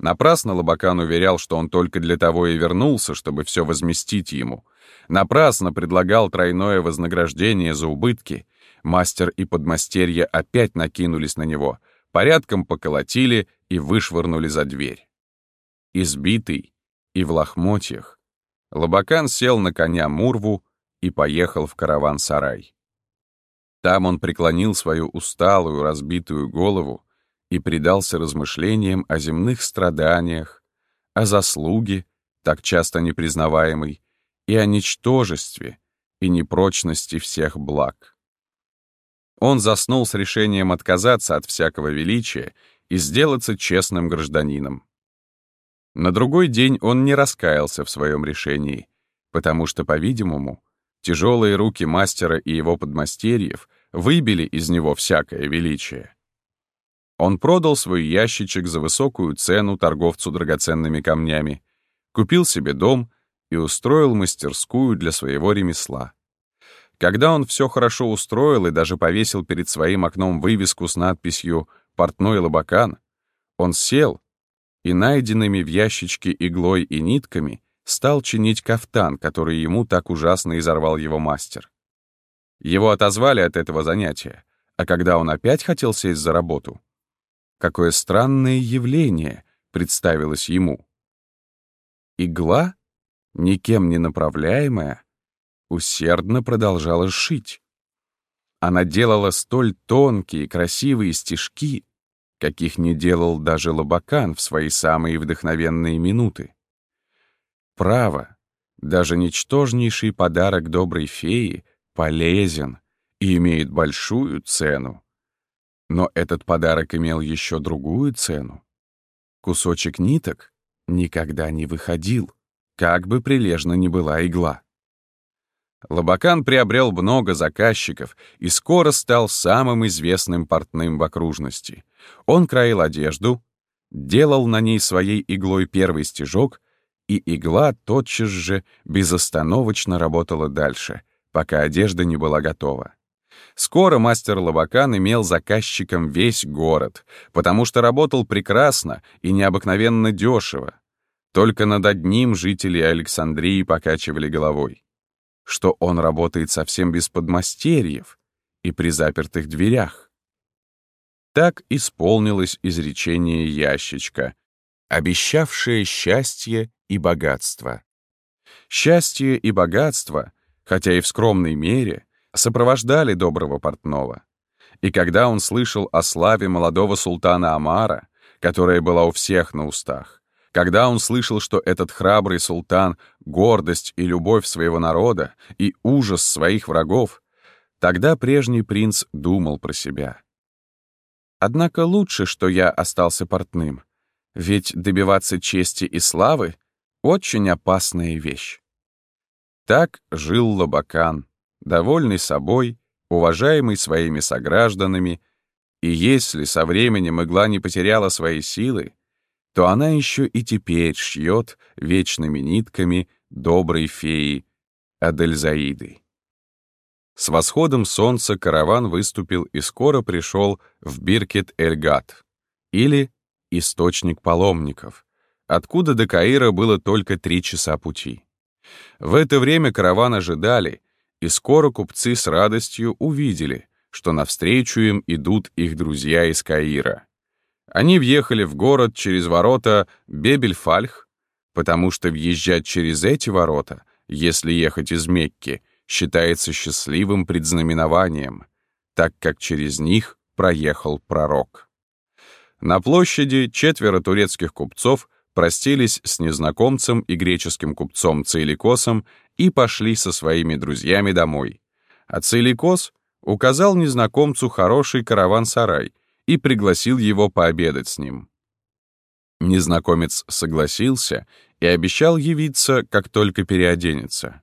Напрасно Лобакан уверял, что он только для того и вернулся, чтобы все возместить ему. Напрасно предлагал тройное вознаграждение за убытки. Мастер и подмастерье опять накинулись на него, порядком поколотили и вышвырнули за дверь. Избитый и в лохмотьях, Лобакан сел на коня Мурву и поехал в караван-сарай. Там он преклонил свою усталую, разбитую голову, и предался размышлениям о земных страданиях, о заслуге, так часто непризнаваемой, и о ничтожестве и непрочности всех благ. Он заснул с решением отказаться от всякого величия и сделаться честным гражданином. На другой день он не раскаялся в своем решении, потому что, по-видимому, тяжелые руки мастера и его подмастерьев выбили из него всякое величие. Он продал свой ящичек за высокую цену торговцу драгоценными камнями, купил себе дом и устроил мастерскую для своего ремесла. Когда он все хорошо устроил и даже повесил перед своим окном вывеску с надписью «Портной Лобакан», он сел и найденными в ящичке иглой и нитками стал чинить кафтан, который ему так ужасно изорвал его мастер. Его отозвали от этого занятия, а когда он опять хотел сесть за работу, Какое странное явление представилось ему. Игла, никем не направляемая, усердно продолжала шить. Она делала столь тонкие, красивые стежки, каких не делал даже Лобакан в свои самые вдохновенные минуты. Право, даже ничтожнейший подарок доброй феи полезен и имеет большую цену. Но этот подарок имел еще другую цену. Кусочек ниток никогда не выходил, как бы прилежно ни была игла. Лобакан приобрел много заказчиков и скоро стал самым известным портным в окружности. Он краил одежду, делал на ней своей иглой первый стежок, и игла тотчас же безостановочно работала дальше, пока одежда не была готова. Скоро мастер Лавакан имел заказчиком весь город, потому что работал прекрасно и необыкновенно дешево. Только над одним жители Александрии покачивали головой, что он работает совсем без подмастерьев и при запертых дверях. Так исполнилось изречение ящичка, обещавшее счастье и богатство. Счастье и богатство, хотя и в скромной мере, сопровождали доброго портного. И когда он слышал о славе молодого султана Амара, которая была у всех на устах, когда он слышал, что этот храбрый султан — гордость и любовь своего народа и ужас своих врагов, тогда прежний принц думал про себя. Однако лучше, что я остался портным, ведь добиваться чести и славы — очень опасная вещь. Так жил Лабакан, довольный собой, уважаемый своими согражданами, и если со временем игла не потеряла свои силы, то она еще и теперь шьет вечными нитками доброй феи Адельзаиды. С восходом солнца караван выступил и скоро пришел в Биркет-эль-Гат, или Источник паломников, откуда до Каира было только три часа пути. В это время караван ожидали, и скоро купцы с радостью увидели, что навстречу им идут их друзья из Каира. Они въехали в город через ворота Бебельфальх, потому что въезжать через эти ворота, если ехать из Мекки, считается счастливым предзнаменованием, так как через них проехал пророк. На площади четверо турецких купцов простились с незнакомцем и греческим купцом Цейликосом и пошли со своими друзьями домой. А Цейликос указал незнакомцу хороший караван-сарай и пригласил его пообедать с ним. Незнакомец согласился и обещал явиться, как только переоденется.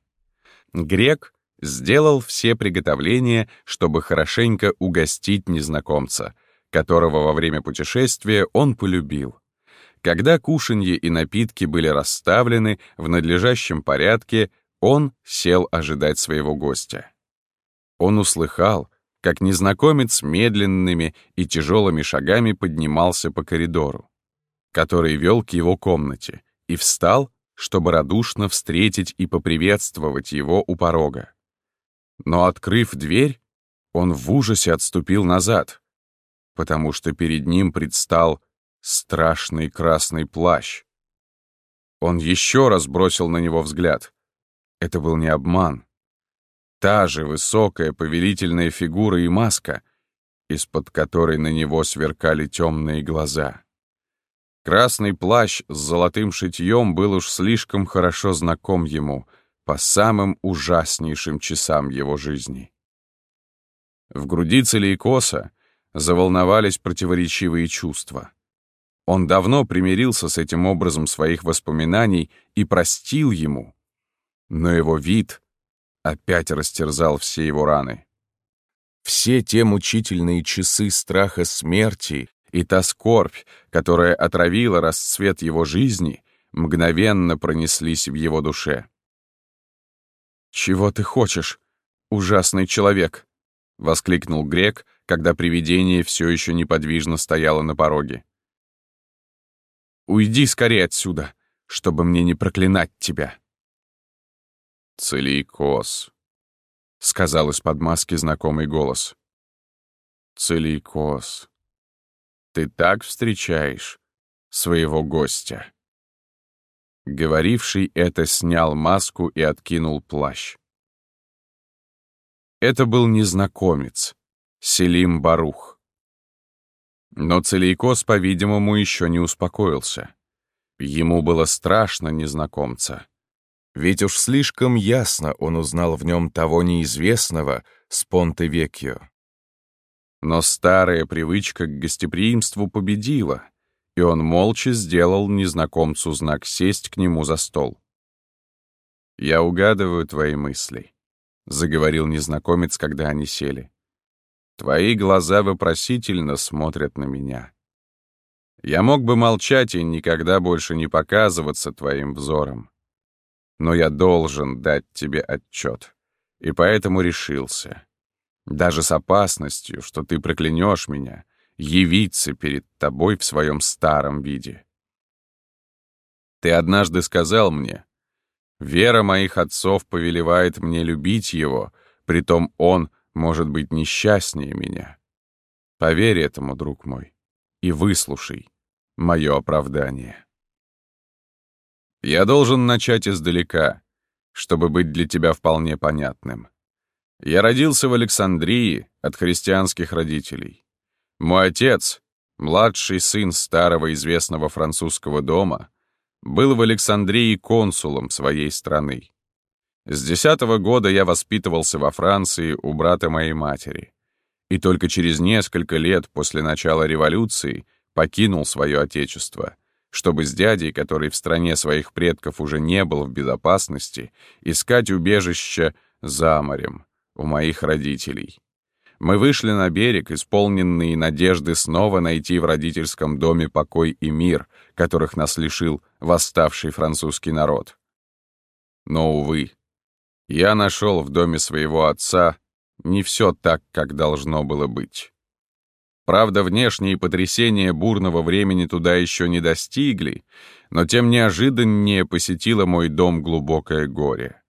Грек сделал все приготовления, чтобы хорошенько угостить незнакомца, которого во время путешествия он полюбил. Когда кушанье и напитки были расставлены в надлежащем порядке, он сел ожидать своего гостя. Он услыхал, как незнакомец медленными и тяжелыми шагами поднимался по коридору, который вел к его комнате, и встал, чтобы радушно встретить и поприветствовать его у порога. Но, открыв дверь, он в ужасе отступил назад, потому что перед ним предстал страшный красный плащ. Он еще раз бросил на него взгляд. Это был не обман. Та же высокая повелительная фигура и маска, из-под которой на него сверкали темные глаза. Красный плащ с золотым шитьем был уж слишком хорошо знаком ему по самым ужаснейшим часам его жизни. В груди Целейкоса заволновались противоречивые чувства. Он давно примирился с этим образом своих воспоминаний и простил ему, но его вид опять растерзал все его раны. Все те мучительные часы страха смерти и та скорбь, которая отравила расцвет его жизни, мгновенно пронеслись в его душе. «Чего ты хочешь, ужасный человек?» — воскликнул грек, когда привидение все еще неподвижно стояло на пороге. «Уйди скорее отсюда, чтобы мне не проклинать тебя!» «Целикос», — сказал из-под маски знакомый голос. «Целикос, ты так встречаешь своего гостя?» Говоривший это снял маску и откинул плащ. Это был незнакомец, Селим Барух. Но Целейкос, по-видимому, еще не успокоился. Ему было страшно незнакомца. Ведь уж слишком ясно он узнал в нем того неизвестного с Понте-Векьо. Но старая привычка к гостеприимству победила, и он молча сделал незнакомцу знак сесть к нему за стол. «Я угадываю твои мысли», — заговорил незнакомец, когда они сели. «Твои глаза вопросительно смотрят на меня. Я мог бы молчать и никогда больше не показываться твоим взором. Но я должен дать тебе отчет, и поэтому решился, даже с опасностью, что ты проклянешь меня, явиться перед тобой в своем старом виде. Ты однажды сказал мне, «Вера моих отцов повелевает мне любить его, притом он может быть несчастнее меня. Поверь этому, друг мой, и выслушай мое оправдание. Я должен начать издалека, чтобы быть для тебя вполне понятным. Я родился в Александрии от христианских родителей. Мой отец, младший сын старого известного французского дома, был в Александрии консулом своей страны. С десятого года я воспитывался во Франции у брата моей матери. И только через несколько лет после начала революции покинул свое отечество, чтобы с дядей, который в стране своих предков уже не был в безопасности, искать убежище за морем у моих родителей. Мы вышли на берег, исполненные надежды снова найти в родительском доме покой и мир, которых нас лишил восставший французский народ. Но, увы, я нашел в доме своего отца не все так, как должно было быть. Правда, внешние потрясения бурного времени туда еще не достигли, но тем неожиданнее посетило мой дом глубокое горе.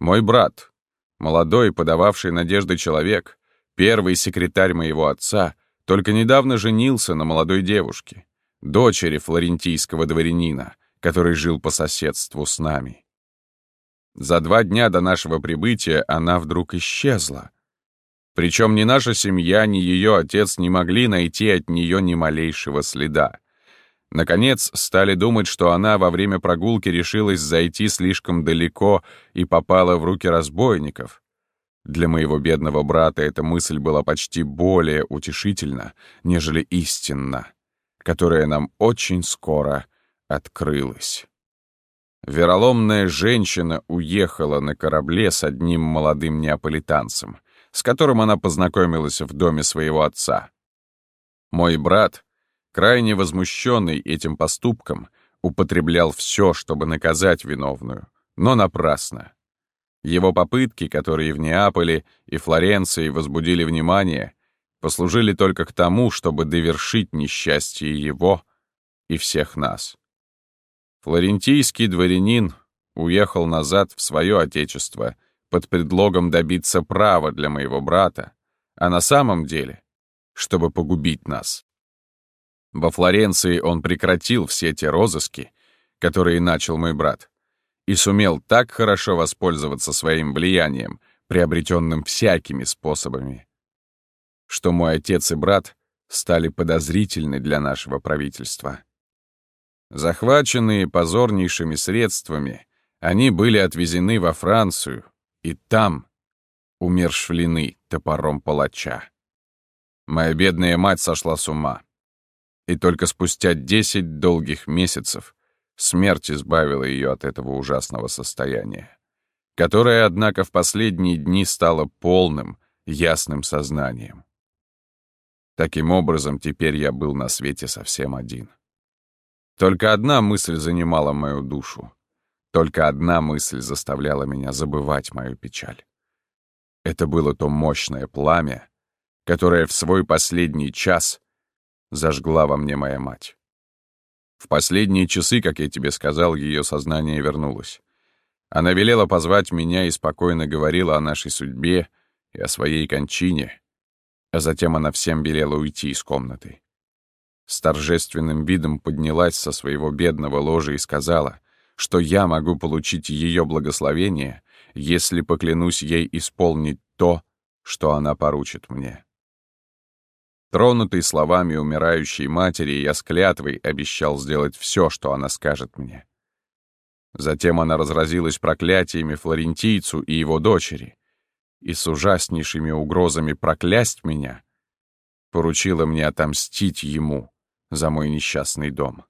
Мой брат, молодой, подававший надежды человек, Первый секретарь моего отца только недавно женился на молодой девушке, дочери флорентийского дворянина, который жил по соседству с нами. За два дня до нашего прибытия она вдруг исчезла. Причем ни наша семья, ни ее отец не могли найти от нее ни малейшего следа. Наконец, стали думать, что она во время прогулки решилась зайти слишком далеко и попала в руки разбойников. Для моего бедного брата эта мысль была почти более утешительна, нежели истинна, которая нам очень скоро открылась. Вероломная женщина уехала на корабле с одним молодым неаполитанцем, с которым она познакомилась в доме своего отца. Мой брат, крайне возмущенный этим поступком, употреблял все, чтобы наказать виновную, но напрасно. Его попытки, которые в Неаполе и Флоренции возбудили внимание, послужили только к тому, чтобы довершить несчастье его и всех нас. Флорентийский дворянин уехал назад в свое отечество под предлогом добиться права для моего брата, а на самом деле, чтобы погубить нас. Во Флоренции он прекратил все те розыски, которые начал мой брат, и сумел так хорошо воспользоваться своим влиянием, приобретенным всякими способами, что мой отец и брат стали подозрительны для нашего правительства. Захваченные позорнейшими средствами, они были отвезены во Францию, и там умершвлены топором палача. Моя бедная мать сошла с ума. И только спустя десять долгих месяцев смерть избавила ее от этого ужасного состояния, которое, однако, в последние дни стало полным, ясным сознанием. Таким образом, теперь я был на свете совсем один. Только одна мысль занимала мою душу. Только одна мысль заставляла меня забывать мою печаль. Это было то мощное пламя, которое в свой последний час зажгла во мне моя мать. В последние часы, как я тебе сказал, ее сознание вернулось. Она велела позвать меня и спокойно говорила о нашей судьбе и о своей кончине, а затем она всем велела уйти из комнаты с торжественным видом поднялась со своего бедного ложа и сказала, что я могу получить ее благословение, если поклянусь ей исполнить то, что она поручит мне. Тронутый словами умирающей матери, я с клятвой обещал сделать все, что она скажет мне. Затем она разразилась проклятиями флорентийцу и его дочери, и с ужаснейшими угрозами проклясть меня поручила мне отомстить ему, за мой несчастный дом.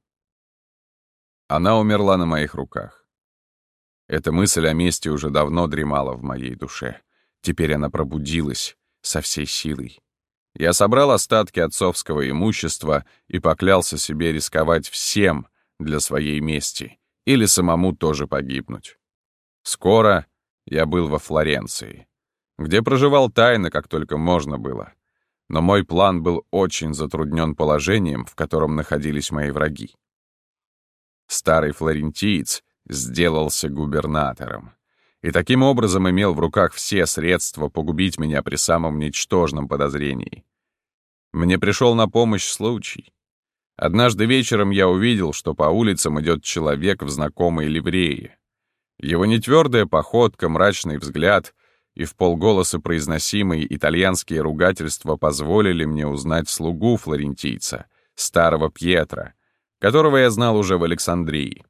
Она умерла на моих руках. Эта мысль о мести уже давно дремала в моей душе. Теперь она пробудилась со всей силой. Я собрал остатки отцовского имущества и поклялся себе рисковать всем для своей мести или самому тоже погибнуть. Скоро я был во Флоренции, где проживал тайно, как только можно было но мой план был очень затруднен положением, в котором находились мои враги. Старый флорентиец сделался губернатором и таким образом имел в руках все средства погубить меня при самом ничтожном подозрении. Мне пришел на помощь случай. Однажды вечером я увидел, что по улицам идет человек в знакомой ливрее. Его нетвердая походка, мрачный взгляд — и в полголоса произносимые итальянские ругательства позволили мне узнать слугу флорентийца, старого Пьетра, которого я знал уже в Александрии.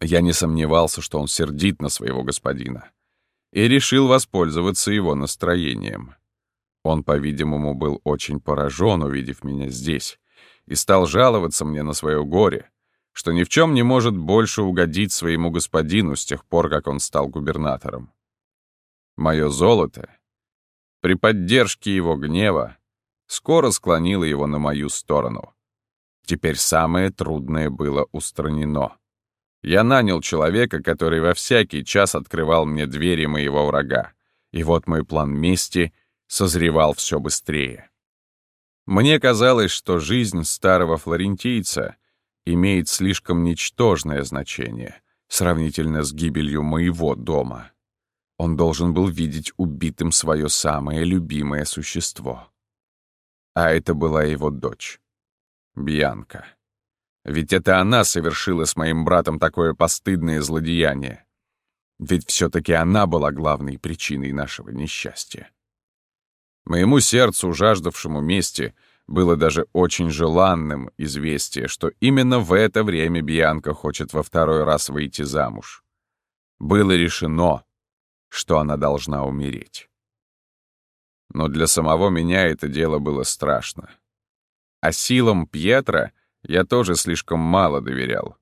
Я не сомневался, что он сердит на своего господина, и решил воспользоваться его настроением. Он, по-видимому, был очень поражен, увидев меня здесь, и стал жаловаться мне на свое горе, что ни в чем не может больше угодить своему господину с тех пор, как он стал губернатором. Мое золото, при поддержке его гнева, скоро склонило его на мою сторону. Теперь самое трудное было устранено. Я нанял человека, который во всякий час открывал мне двери моего врага, и вот мой план мести созревал все быстрее. Мне казалось, что жизнь старого флорентийца имеет слишком ничтожное значение сравнительно с гибелью моего дома. Он должен был видеть убитым свое самое любимое существо. А это была его дочь, Бьянка. Ведь это она совершила с моим братом такое постыдное злодеяние. Ведь все-таки она была главной причиной нашего несчастья. Моему сердцу, жаждавшему мести, было даже очень желанным известие, что именно в это время Бьянка хочет во второй раз выйти замуж. Было решено, что она должна умереть. Но для самого меня это дело было страшно. А силам Пьетра я тоже слишком мало доверял.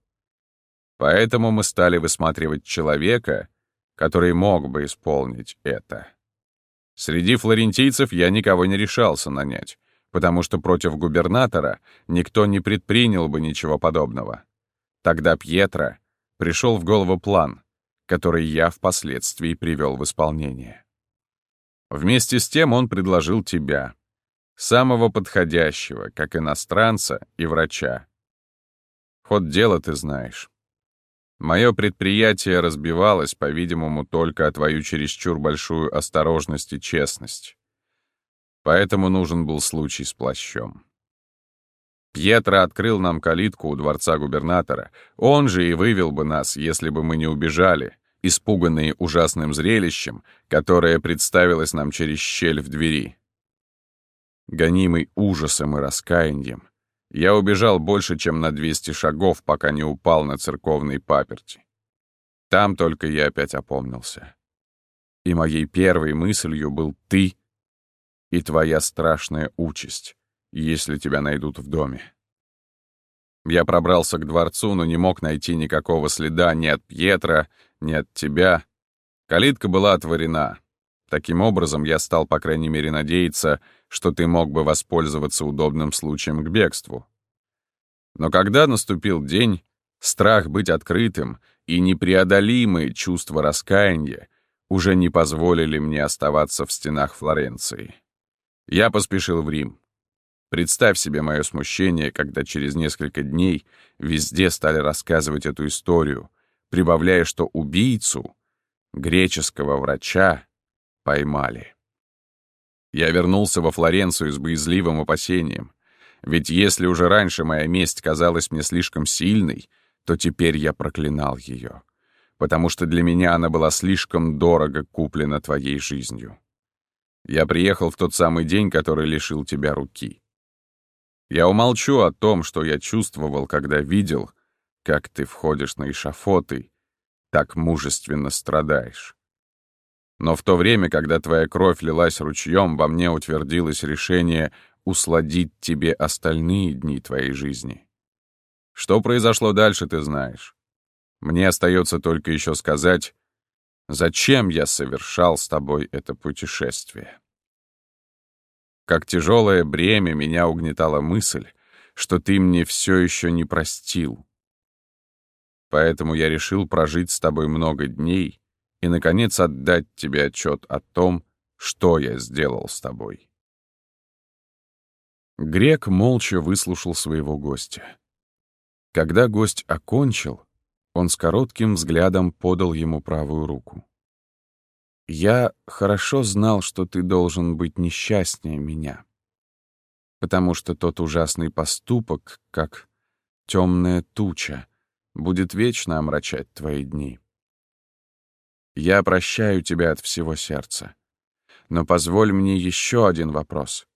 Поэтому мы стали высматривать человека, который мог бы исполнить это. Среди флорентийцев я никого не решался нанять, потому что против губернатора никто не предпринял бы ничего подобного. Тогда Пьетро пришел в голову план, который я впоследствии привел в исполнение. Вместе с тем он предложил тебя, самого подходящего, как иностранца и врача. Ход дела ты знаешь. Мое предприятие разбивалось, по-видимому, только о твою чересчур большую осторожность и честность. Поэтому нужен был случай с плащом. Пьетро открыл нам калитку у дворца губернатора. Он же и вывел бы нас, если бы мы не убежали, испуганные ужасным зрелищем, которое представилось нам через щель в двери. Гонимый ужасом и раскаянием, я убежал больше, чем на 200 шагов, пока не упал на церковной паперти. Там только я опять опомнился. И моей первой мыслью был ты и твоя страшная участь, если тебя найдут в доме. Я пробрался к дворцу, но не мог найти никакого следа ни от Пьетра, ни от тебя. Калитка была отворена. Таким образом, я стал, по крайней мере, надеяться, что ты мог бы воспользоваться удобным случаем к бегству. Но когда наступил день, страх быть открытым и непреодолимые чувства раскаяния уже не позволили мне оставаться в стенах Флоренции. Я поспешил в Рим. Представь себе мое смущение, когда через несколько дней везде стали рассказывать эту историю, прибавляя, что убийцу, греческого врача, поймали. Я вернулся во Флоренцию с боязливым опасением. Ведь если уже раньше моя месть казалась мне слишком сильной, то теперь я проклинал ее, потому что для меня она была слишком дорого куплена твоей жизнью. Я приехал в тот самый день, который лишил тебя руки. Я умолчу о том, что я чувствовал, когда видел, как ты входишь на эшафот и так мужественно страдаешь. Но в то время, когда твоя кровь лилась ручьем, во мне утвердилось решение усладить тебе остальные дни твоей жизни. Что произошло дальше, ты знаешь. Мне остается только еще сказать, зачем я совершал с тобой это путешествие. Как тяжелое бремя меня угнетала мысль, что ты мне все еще не простил. Поэтому я решил прожить с тобой много дней и, наконец, отдать тебе отчет о том, что я сделал с тобой. Грек молча выслушал своего гостя. Когда гость окончил, он с коротким взглядом подал ему правую руку. «Я хорошо знал, что ты должен быть несчастнее меня, потому что тот ужасный поступок, как темная туча, будет вечно омрачать твои дни. Я прощаю тебя от всего сердца. Но позволь мне еще один вопрос.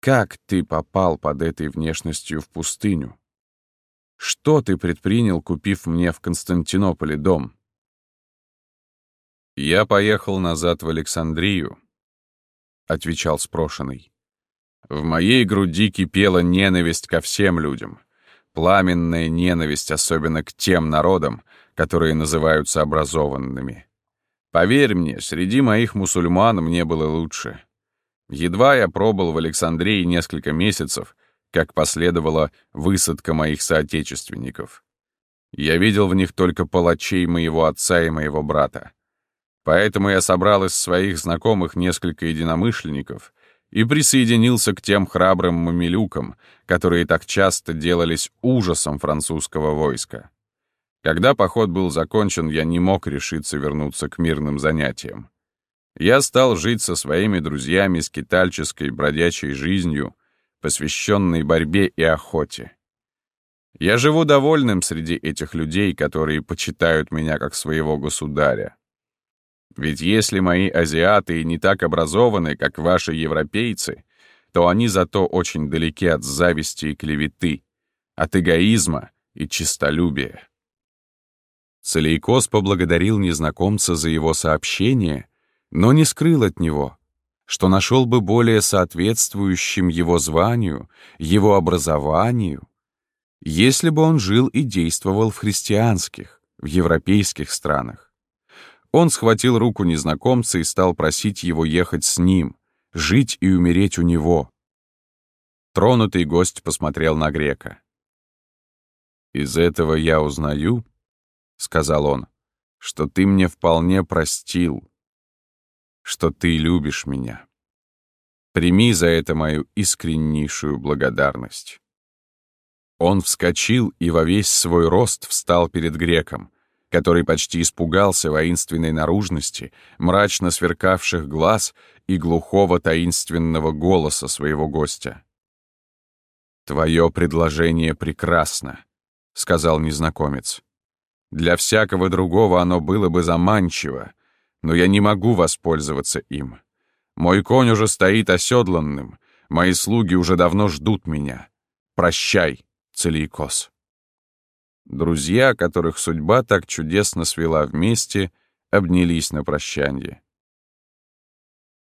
Как ты попал под этой внешностью в пустыню? Что ты предпринял, купив мне в Константинополе дом? Я поехал назад в Александрию, — отвечал спрошенный. В моей груди кипела ненависть ко всем людям, пламенная ненависть особенно к тем народам, которые называются образованными. Поверь мне, среди моих мусульман мне было лучше. Едва я пробыл в Александрии несколько месяцев, как последовала высадка моих соотечественников. Я видел в них только палачей моего отца и моего брата. Поэтому я собрал из своих знакомых несколько единомышленников и присоединился к тем храбрым мамилюкам, которые так часто делались ужасом французского войска. Когда поход был закончен, я не мог решиться вернуться к мирным занятиям. Я стал жить со своими друзьями скитальческой бродячей жизнью, посвященной борьбе и охоте. Я живу довольным среди этих людей, которые почитают меня как своего государя. Ведь если мои азиаты не так образованы, как ваши европейцы, то они зато очень далеки от зависти и клеветы, от эгоизма и честолюбия. Целейкос поблагодарил незнакомца за его сообщение, но не скрыл от него, что нашел бы более соответствующим его званию, его образованию, если бы он жил и действовал в христианских, в европейских странах. Он схватил руку незнакомца и стал просить его ехать с ним, жить и умереть у него. Тронутый гость посмотрел на грека. «Из этого я узнаю, — сказал он, — что ты мне вполне простил, что ты любишь меня. Прими за это мою искреннейшую благодарность». Он вскочил и во весь свой рост встал перед греком, который почти испугался воинственной наружности, мрачно сверкавших глаз и глухого таинственного голоса своего гостя. «Твое предложение прекрасно», — сказал незнакомец. «Для всякого другого оно было бы заманчиво, но я не могу воспользоваться им. Мой конь уже стоит оседланным, мои слуги уже давно ждут меня. Прощай». Целикос. Друзья, которых судьба так чудесно свела вместе, обнялись на прощанье.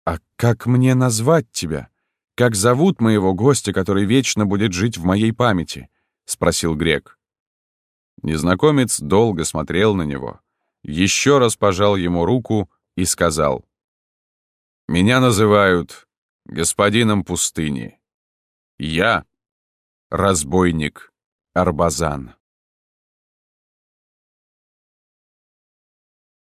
«А как мне назвать тебя? Как зовут моего гостя, который вечно будет жить в моей памяти?» — спросил грек. Незнакомец долго смотрел на него, еще раз пожал ему руку и сказал. «Меня называют господином пустыни. Я разбойник Арбазан.